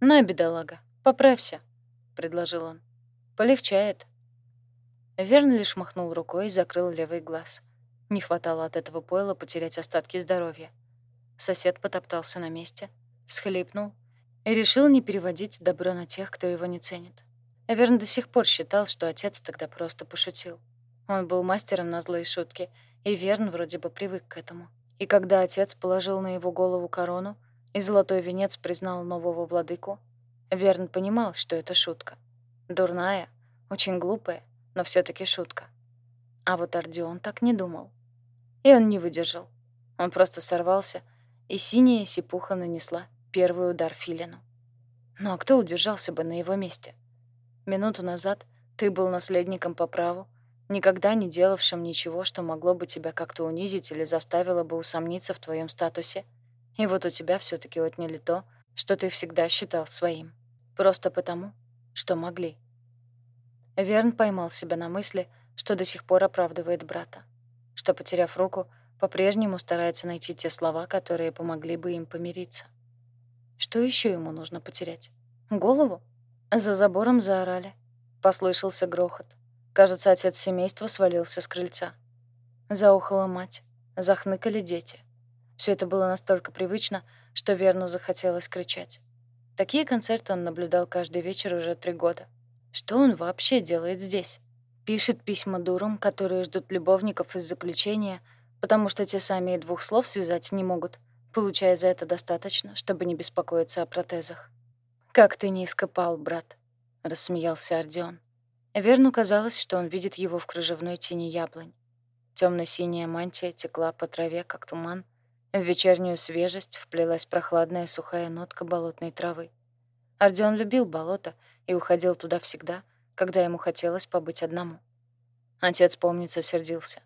«На, бедолага, поправься», — предложил он. «Полегчает». Верн лишь махнул рукой и закрыл левый глаз. Не хватало от этого пойла потерять остатки здоровья. Сосед потоптался на месте, всхлипнул и решил не переводить добро на тех, кто его не ценит. Верн до сих пор считал, что отец тогда просто пошутил. Он был мастером на злые шутки, и Верн вроде бы привык к этому. И когда отец положил на его голову корону, и золотой венец признал нового владыку, Верн понимал, что это шутка. Дурная, очень глупая, но все таки шутка. А вот Ардион так не думал. И он не выдержал. Он просто сорвался, и синяя сипуха нанесла первый удар Филину. Ну а кто удержался бы на его месте? Минуту назад ты был наследником по праву, никогда не делавшим ничего, что могло бы тебя как-то унизить или заставило бы усомниться в твоем статусе. И вот у тебя все таки отняли то, что ты всегда считал своим. Просто потому, что могли. Верн поймал себя на мысли, что до сих пор оправдывает брата что, потеряв руку, по-прежнему старается найти те слова, которые помогли бы им помириться. Что еще ему нужно потерять? Голову? За забором заорали. Послышался грохот. Кажется, отец семейства свалился с крыльца. Заухала мать. Захныкали дети. Все это было настолько привычно, что Верну захотелось кричать. Такие концерты он наблюдал каждый вечер уже три года. Что он вообще делает здесь? Пишет письма дурам, которые ждут любовников из заключения, потому что те сами и двух слов связать не могут, получая за это достаточно, чтобы не беспокоиться о протезах. «Как ты низко пал, брат», — рассмеялся Ардион. Верну казалось, что он видит его в кружевной тени яблонь. Темно-синяя мантия текла по траве, как туман. В вечернюю свежесть вплелась прохладная сухая нотка болотной травы. Ардион любил болото и уходил туда всегда, когда ему хотелось побыть одному. Отец, помнится, сердился.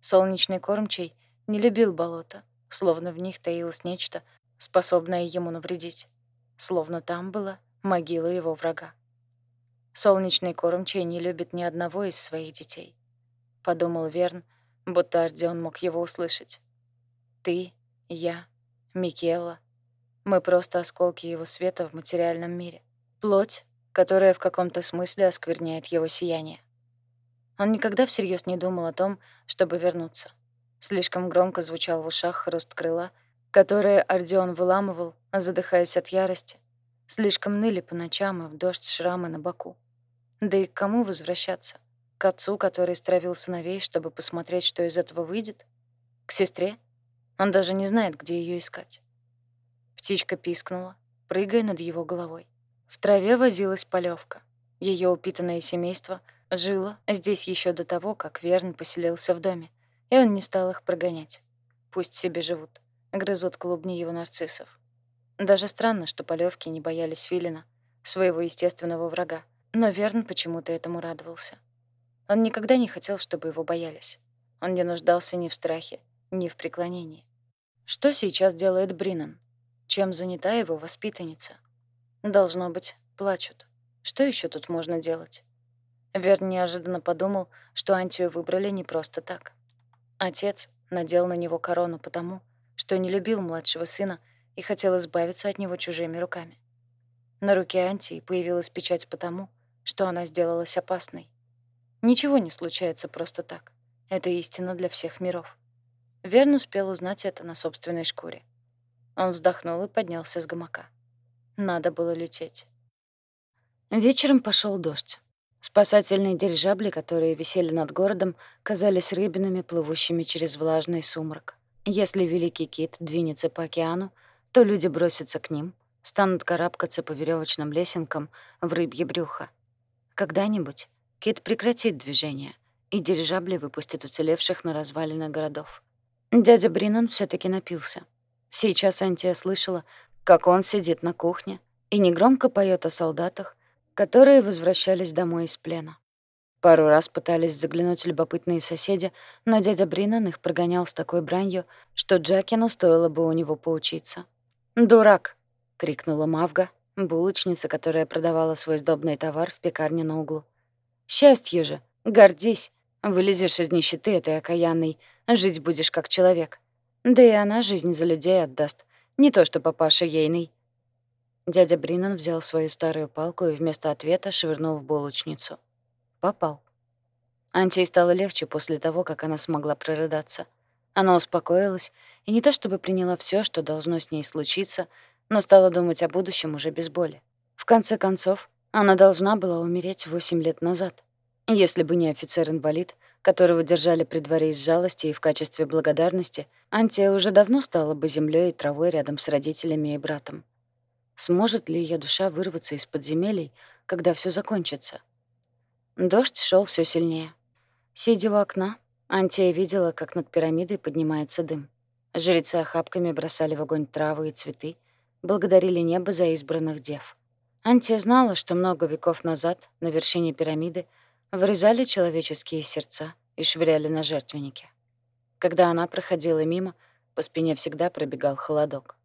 Солнечный кормчий не любил болота, словно в них таилось нечто, способное ему навредить. Словно там была могила его врага. Солнечный кормчий не любит ни одного из своих детей. Подумал Верн, будто Ардион мог его услышать. Ты, я, Микела. Мы просто осколки его света в материальном мире. Плоть, которая в каком-то смысле оскверняет его сияние. Он никогда всерьез не думал о том, чтобы вернуться. Слишком громко звучал в ушах хруст крыла, которое Ордеон выламывал, задыхаясь от ярости. Слишком ныли по ночам и в дождь шрамы на боку. Да и к кому возвращаться? К отцу, который стравил сыновей, чтобы посмотреть, что из этого выйдет? К сестре? Он даже не знает, где ее искать. Птичка пискнула, прыгая над его головой. В траве возилась полевка. Ее упитанное семейство жило здесь еще до того, как Верн поселился в доме, и он не стал их прогонять. Пусть себе живут, грызут клубни его нарциссов. Даже странно, что полевки не боялись Филина, своего естественного врага, но Верн почему-то этому радовался. Он никогда не хотел, чтобы его боялись. Он не нуждался ни в страхе, ни в преклонении. Что сейчас делает Бринан? Чем занята его воспитанница? Должно быть, плачут. Что еще тут можно делать? Верн неожиданно подумал, что Антию выбрали не просто так. Отец надел на него корону потому, что не любил младшего сына и хотел избавиться от него чужими руками. На руке Антии появилась печать потому, что она сделалась опасной. Ничего не случается просто так. Это истина для всех миров. Верн успел узнать это на собственной шкуре. Он вздохнул и поднялся с гамака. Надо было лететь. Вечером пошел дождь. Спасательные дирижабли, которые висели над городом, казались рыбинами, плывущими через влажный сумрак. Если Великий Кит двинется по океану, то люди бросятся к ним, станут карабкаться по веревочным лесенкам в рыбье брюхо. Когда-нибудь Кит прекратит движение, и дирижабли выпустят уцелевших на развалины городов. Дядя Бринан все таки напился. Сейчас Антия слышала, как он сидит на кухне и негромко поет о солдатах, которые возвращались домой из плена. Пару раз пытались заглянуть любопытные соседи, но дядя Бринан их прогонял с такой бранью, что Джакину стоило бы у него поучиться. «Дурак!» — крикнула Мавга, булочница, которая продавала свой сдобный товар в пекарне на углу. «Счастье же! Гордись! Вылезешь из нищеты этой окаянной, жить будешь как человек. Да и она жизнь за людей отдаст, не то что папаша ейный». Дядя Бринан взял свою старую палку и вместо ответа швырнул в булочницу. Попал. Антей стало легче после того, как она смогла прорыдаться. Она успокоилась и не то чтобы приняла все, что должно с ней случиться, но стала думать о будущем уже без боли. В конце концов, она должна была умереть восемь лет назад. Если бы не офицер-инвалид, которого держали при дворе из жалости и в качестве благодарности, Антия уже давно стала бы землей и травой рядом с родителями и братом. Сможет ли ее душа вырваться из подземелий, когда все закончится? Дождь шел все сильнее. Сидя у окна, Антия видела, как над пирамидой поднимается дым. Жрецы охапками бросали в огонь травы и цветы, благодарили небо за избранных дев. Антия знала, что много веков назад на вершине пирамиды вырезали человеческие сердца и швыряли на жертвенники. Когда она проходила мимо, по спине всегда пробегал холодок.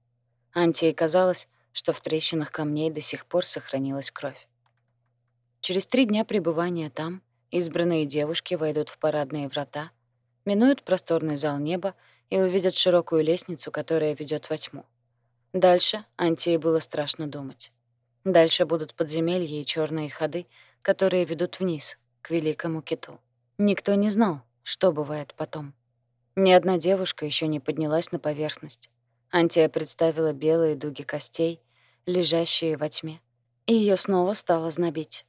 Антии казалось, что в трещинах камней до сих пор сохранилась кровь. Через три дня пребывания там избранные девушки войдут в парадные врата, минуют просторный зал неба и увидят широкую лестницу, которая ведет во тьму. Дальше Антии было страшно думать. Дальше будут подземелья и черные ходы, которые ведут вниз, к великому киту. Никто не знал, что бывает потом. Ни одна девушка еще не поднялась на поверхность. Антия представила белые дуги костей, лежащие во тьме, и ее снова стало знобить.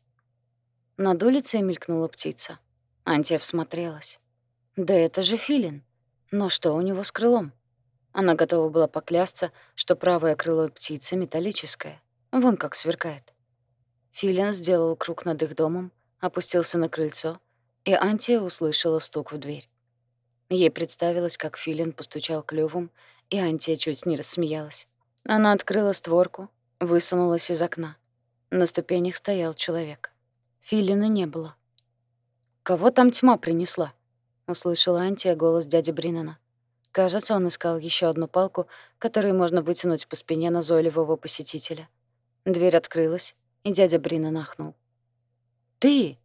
Над улицей мелькнула птица. Антия всмотрелась. Да это же филин. Но что у него с крылом? Она готова была поклясться, что правое крыло птицы металлическое. Вон как сверкает. Филин сделал круг над их домом, опустился на крыльцо, и Антия услышала стук в дверь. Ей представилось, как Филин постучал клювом, и Антия чуть не рассмеялась. Она открыла створку, высунулась из окна. На ступенях стоял человек. Филина не было. «Кого там тьма принесла?» — услышала Антия голос дяди Бринана. Кажется, он искал еще одну палку, которой можно вытянуть по спине назойливого посетителя. Дверь открылась, и дядя Бринан ахнул. «Ты?»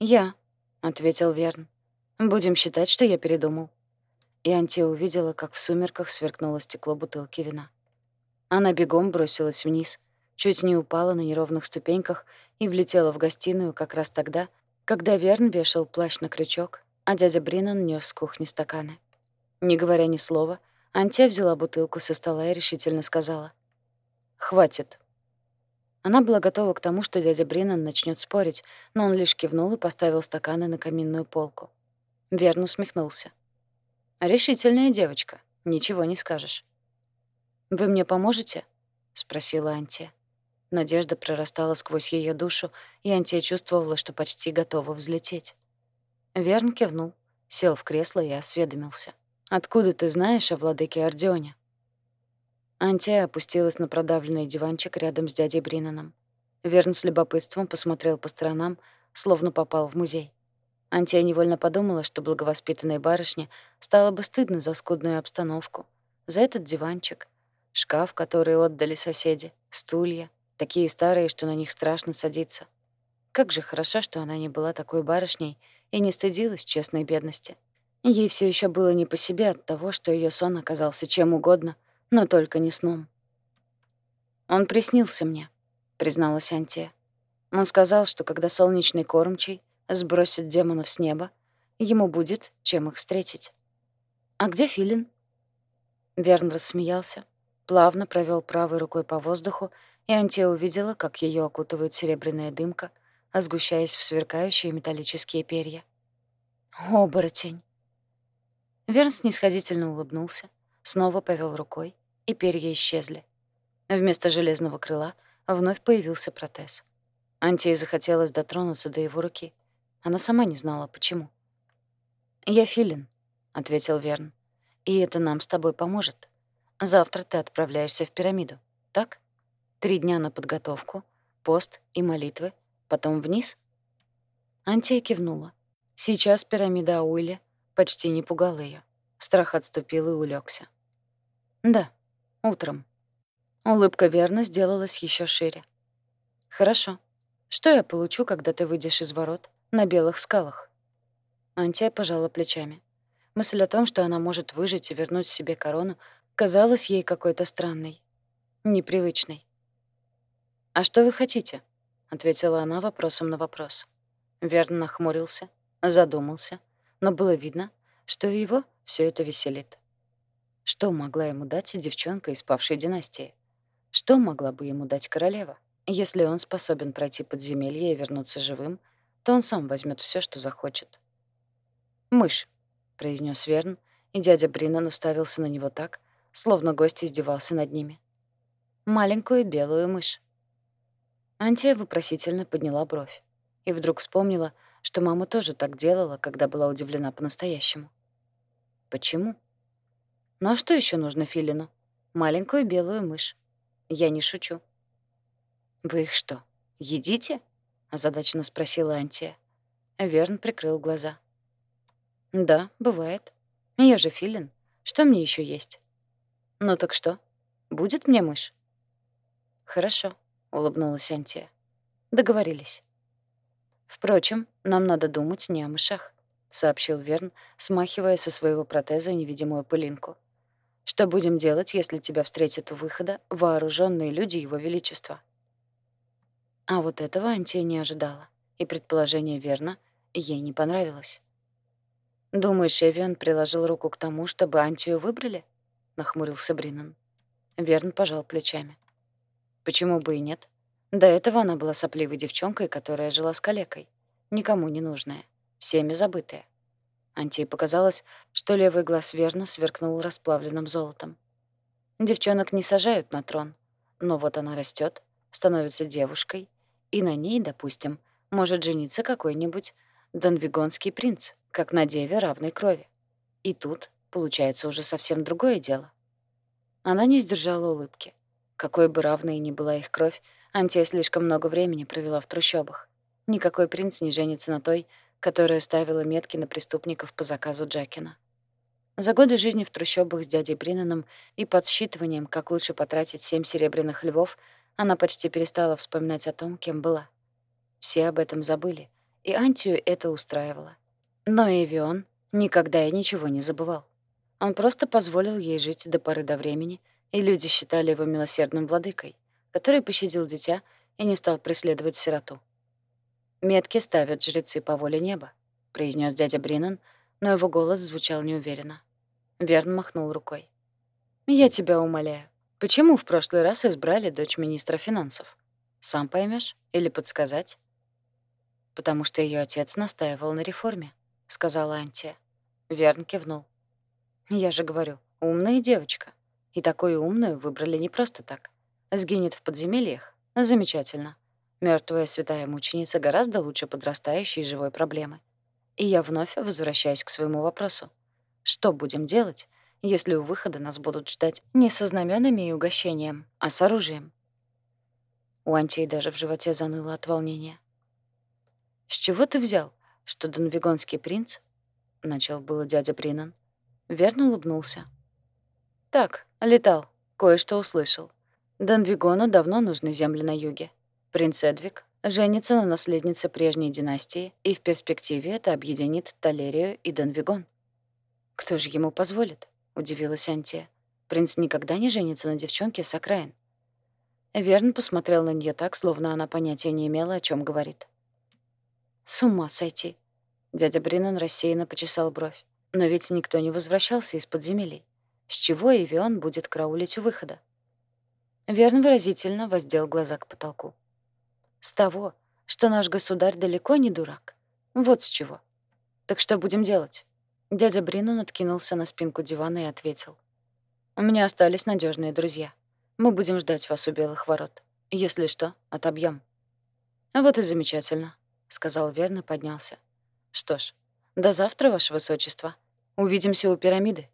«Я», — ответил Верн. «Будем считать, что я передумал». И Антия увидела, как в сумерках сверкнуло стекло бутылки вина. Она бегом бросилась вниз, чуть не упала на неровных ступеньках и влетела в гостиную как раз тогда, когда Верн вешал плащ на крючок, а дядя Бринан нёс с кухни стаканы. Не говоря ни слова, Антия взяла бутылку со стола и решительно сказала. «Хватит». Она была готова к тому, что дядя Бринан начнет спорить, но он лишь кивнул и поставил стаканы на каминную полку. Верн усмехнулся. «Решительная девочка, ничего не скажешь». «Вы мне поможете?» — спросила Антия. Надежда прорастала сквозь ее душу, и Антия чувствовала, что почти готова взлететь. Верн кивнул, сел в кресло и осведомился. «Откуда ты знаешь о владыке Ордионе?» Антия опустилась на продавленный диванчик рядом с дядей Бринаном. Верн с любопытством посмотрел по сторонам, словно попал в музей. Антия невольно подумала, что благовоспитанной барышне стало бы стыдно за скудную обстановку, за этот диванчик, шкаф, который отдали соседи, стулья, такие старые, что на них страшно садиться. Как же хорошо, что она не была такой барышней и не стыдилась честной бедности. Ей все еще было не по себе от того, что ее сон оказался чем угодно, но только не сном. «Он приснился мне», — призналась Антия. Он сказал, что когда солнечный кормчий сбросит демонов с неба, ему будет чем их встретить. «А где Филин?» Верн рассмеялся, плавно провел правой рукой по воздуху и Антия увидела, как ее окутывает серебряная дымка, сгущаясь в сверкающие металлические перья. «Оборотень!» Верн снисходительно улыбнулся, снова повел рукой, и перья исчезли. Вместо железного крыла вновь появился протез. Антии захотелось дотронуться до его руки. Она сама не знала, почему. «Я Филин», — ответил Верн. «И это нам с тобой поможет. Завтра ты отправляешься в пирамиду, так?» Три дня на подготовку, пост и молитвы, потом вниз. Антия кивнула. Сейчас пирамида Ауили почти не пугала ее. Страх отступил и улегся. «Да, утром». Улыбка верно сделалась еще шире. «Хорошо. Что я получу, когда ты выйдешь из ворот на белых скалах?» Антия пожала плечами. Мысль о том, что она может выжить и вернуть себе корону, казалась ей какой-то странной, непривычной. «А что вы хотите?» — ответила она вопросом на вопрос. Верн нахмурился, задумался, но было видно, что его все это веселит. Что могла ему дать девчонка из павшей династии? Что могла бы ему дать королева? Если он способен пройти подземелье и вернуться живым, то он сам возьмет все, что захочет. «Мышь», — произнес Верн, и дядя Бринан уставился на него так, словно гость издевался над ними. «Маленькую белую мышь». Антия вопросительно подняла бровь и вдруг вспомнила, что мама тоже так делала, когда была удивлена по-настоящему. Почему? Ну а что еще нужно Филину? Маленькую белую мышь. Я не шучу. «Вы их что, едите?» — озадаченно спросила Антия. Верн прикрыл глаза. «Да, бывает. Я же филин. Что мне еще есть?» «Ну так что? Будет мне мышь?» «Хорошо», — улыбнулась Антия. «Договорились». «Впрочем, нам надо думать не о мышах», — сообщил Верн, смахивая со своего протеза невидимую пылинку. «Что будем делать, если тебя встретят у выхода вооруженные люди Его Величества?» А вот этого Антия не ожидала, и предположение Верна ей не понравилось. «Думаешь, Эвиан приложил руку к тому, чтобы Антию выбрали?» — нахмурился Бринан. Верн пожал плечами. «Почему бы и нет? До этого она была сопливой девчонкой, которая жила с калекой. Никому не нужная, всеми забытая. Антии показалось, что левый глаз верно сверкнул расплавленным золотом. Девчонок не сажают на трон, но вот она растет, становится девушкой, и на ней, допустим, может жениться какой-нибудь донвигонский принц, как на деве равной крови. И тут получается уже совсем другое дело. Она не сдержала улыбки. Какой бы равной ни была их кровь, Антия слишком много времени провела в трущобах. Никакой принц не женится на той, которая ставила метки на преступников по заказу Джакина. За годы жизни в трущобах с дядей Бринаном и подсчитыванием, как лучше потратить семь серебряных львов, она почти перестала вспоминать о том, кем была. Все об этом забыли, и Антию это устраивало. Но Эвион никогда и ничего не забывал. Он просто позволил ей жить до поры до времени, и люди считали его милосердным владыкой, который пощадил дитя и не стал преследовать сироту. «Метки ставят жрецы по воле неба», — произнес дядя Бринан, но его голос звучал неуверенно. Верн махнул рукой. «Я тебя умоляю, почему в прошлый раз избрали дочь министра финансов? Сам поймешь или подсказать?» «Потому что ее отец настаивал на реформе», — сказала Антия. Верн кивнул. «Я же говорю, умная девочка. И такую умную выбрали не просто так. Сгинет в подземельях? Замечательно. Мертвая святая мученица гораздо лучше подрастающей живой проблемы. И я вновь возвращаюсь к своему вопросу. Что будем делать, если у выхода нас будут ждать не со знаменами и угощением, а с оружием? У Антии даже в животе заныло от волнения. «С чего ты взял, что донвигонский принц, — начал было дядя Бринан, верно улыбнулся. Так, летал, кое-что услышал. Донвигону давно нужны земли на юге. Принц Эдвиг женится на наследнице прежней династии, и в перспективе это объединит Талерию и Донвигон. «Кто же ему позволит?» — удивилась Антия. «Принц никогда не женится на девчонке с окраин». Верн посмотрел на нее так, словно она понятия не имела, о чем говорит. «С ума сойти!» Дядя Бринан рассеянно почесал бровь. «Но ведь никто не возвращался из подземелий. С чего Эвион будет караулить у выхода?» Верн выразительно воздел глаза к потолку. «С того, что наш государь далеко не дурак. Вот с чего. Так что будем делать?» Дядя Бринан откинулся на спинку дивана и ответил. «У меня остались надежные друзья. Мы будем ждать вас у Белых ворот. Если что, отобьем. «Вот и замечательно», — сказал Верн и поднялся. «Что ж, до завтра, Ваше Высочество. Увидимся у пирамиды».